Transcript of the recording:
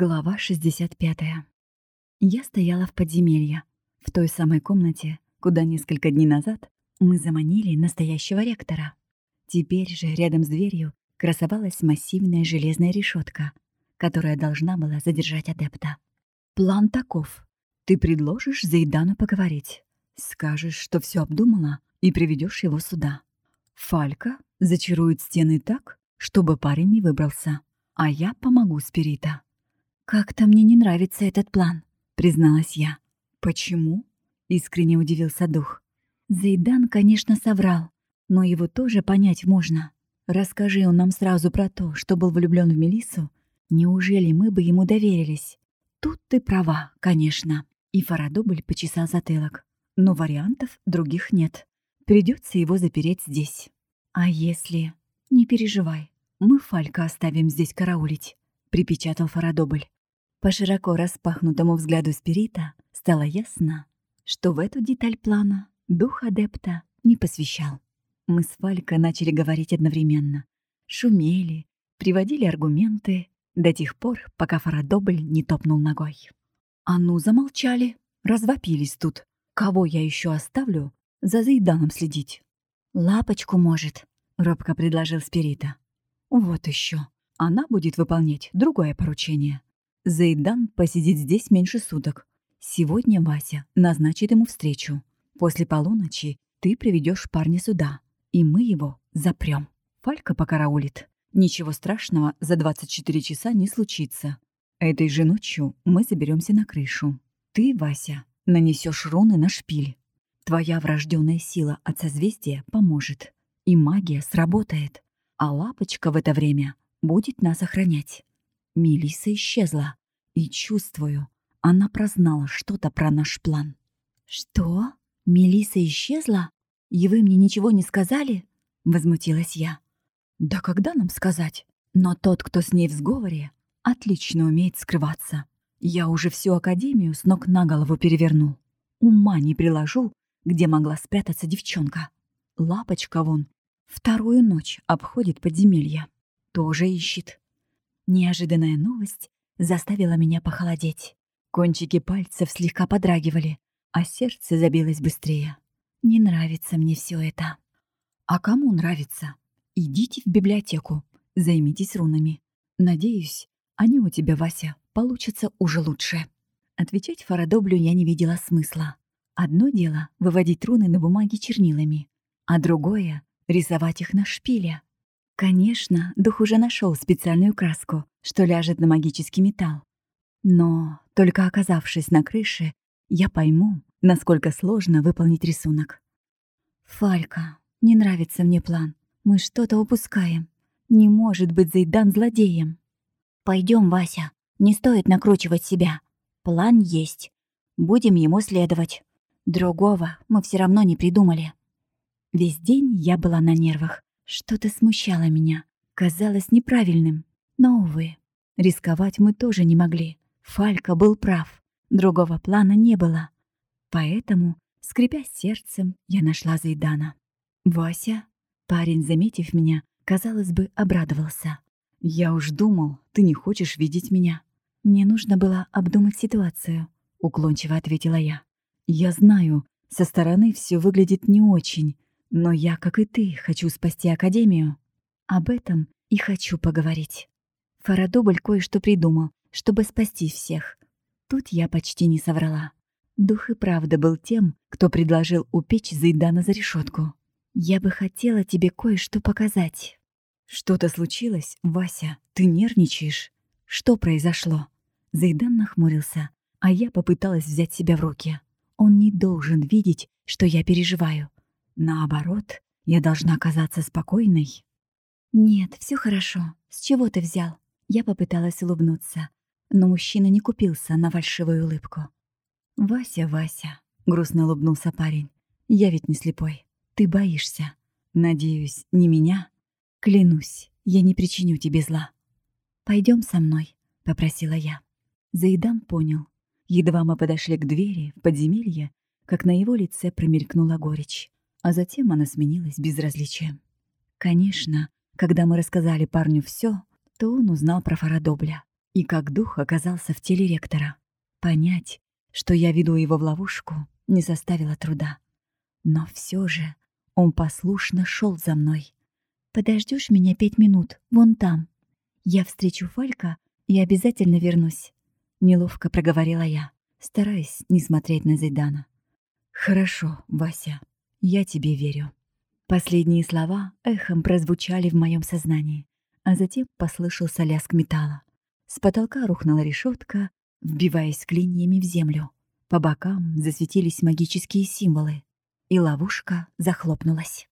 Глава 65. Я стояла в подземелье, в той самой комнате, куда несколько дней назад мы заманили настоящего ректора. Теперь же рядом с дверью красовалась массивная железная решетка, которая должна была задержать адепта. План таков. Ты предложишь Зайдану поговорить. Скажешь, что все обдумала, и приведешь его сюда. Фалька зачарует стены так, чтобы парень не выбрался, а я помогу Спирита. «Как-то мне не нравится этот план», — призналась я. «Почему?» — искренне удивился дух. «Зайдан, конечно, соврал, но его тоже понять можно. Расскажи он нам сразу про то, что был влюблен в Мелису, неужели мы бы ему доверились? Тут ты права, конечно». И Фарадобль почесал затылок. Но вариантов других нет. Придется его запереть здесь. А если... Не переживай, мы Фалька оставим здесь караулить, припечатал Фарадобль. По широко распахнутому взгляду спирита стало ясно, что в эту деталь плана дух адепта не посвящал. Мы с Фалько начали говорить одновременно. Шумели, приводили аргументы до тех пор, пока Фарадобль не топнул ногой. А ну, замолчали, развопились тут. Кого я еще оставлю за Зайданом следить? «Лапочку, может», — робко предложил Спирита. «Вот еще. Она будет выполнять другое поручение. Зайдан посидит здесь меньше суток. Сегодня Вася назначит ему встречу. После полуночи ты приведешь парня сюда, и мы его запрем. Фалька покараулит. Ничего страшного за 24 часа не случится. Этой же ночью мы заберемся на крышу. Ты, Вася, нанесешь руны на шпиль. Твоя врожденная сила от созвездия поможет. И магия сработает. А лапочка в это время будет нас охранять. Мелиса исчезла. И чувствую, она прознала что-то про наш план. «Что? Мелиса исчезла? И вы мне ничего не сказали?» Возмутилась я. «Да когда нам сказать? Но тот, кто с ней в сговоре, отлично умеет скрываться. Я уже всю академию с ног на голову перевернул. Ума не приложу, где могла спрятаться девчонка. Лапочка вон вторую ночь обходит подземелья. Тоже ищет. Неожиданная новость заставила меня похолодеть. Кончики пальцев слегка подрагивали, а сердце забилось быстрее. Не нравится мне все это. А кому нравится? Идите в библиотеку, займитесь рунами. Надеюсь, они у тебя, Вася, получатся уже лучше. Отвечать Фарадоблю я не видела смысла. Одно дело — выводить руны на бумаге чернилами, а другое — рисовать их на шпиле. Конечно, дух уже нашел специальную краску, что ляжет на магический металл. Но, только оказавшись на крыше, я пойму, насколько сложно выполнить рисунок. «Фалька, не нравится мне план. Мы что-то упускаем. Не может быть Зайдан злодеем». Пойдем, Вася, не стоит накручивать себя. План есть. Будем ему следовать. Другого мы все равно не придумали». Весь день я была на нервах. Что-то смущало меня, казалось неправильным. Но, увы, рисковать мы тоже не могли. Фалька был прав, другого плана не было. Поэтому, скрипя сердцем, я нашла Зайдана. «Вася?» Парень, заметив меня, казалось бы, обрадовался. «Я уж думал, ты не хочешь видеть меня». «Мне нужно было обдумать ситуацию», — уклончиво ответила я. «Я знаю, со стороны все выглядит не очень, но я, как и ты, хочу спасти Академию. Об этом и хочу поговорить. Фарадобль кое-что придумал, чтобы спасти всех. Тут я почти не соврала. Дух и правда был тем, кто предложил упечь Зайдана за решетку. Я бы хотела тебе кое-что показать. Что-то случилось, Вася? Ты нервничаешь? Что произошло? Зайдан нахмурился, а я попыталась взять себя в руки. Он не должен видеть, что я переживаю. Наоборот, я должна казаться спокойной. «Нет, все хорошо. С чего ты взял?» Я попыталась улыбнуться, но мужчина не купился на фальшивую улыбку. «Вася, Вася», — грустно улыбнулся парень, — «я ведь не слепой. Ты боишься. Надеюсь, не меня? Клянусь, я не причиню тебе зла. Пойдем со мной», — попросила я. Заидан понял. Едва мы подошли к двери в подземелье, как на его лице промелькнула горечь а затем она сменилась безразличием. Конечно, когда мы рассказали парню все, то он узнал про Фарадобля. И как дух оказался в теле ректора. Понять, что я веду его в ловушку, не составило труда. Но все же он послушно шел за мной. «Подождешь меня пять минут, вон там. Я встречу Фалька и обязательно вернусь», — неловко проговорила я, стараясь не смотреть на Зайдана. «Хорошо, Вася, я тебе верю». Последние слова эхом прозвучали в моем сознании, а затем послышался лязг металла. С потолка рухнула решетка, вбиваясь клиньями в землю. По бокам засветились магические символы, и ловушка захлопнулась.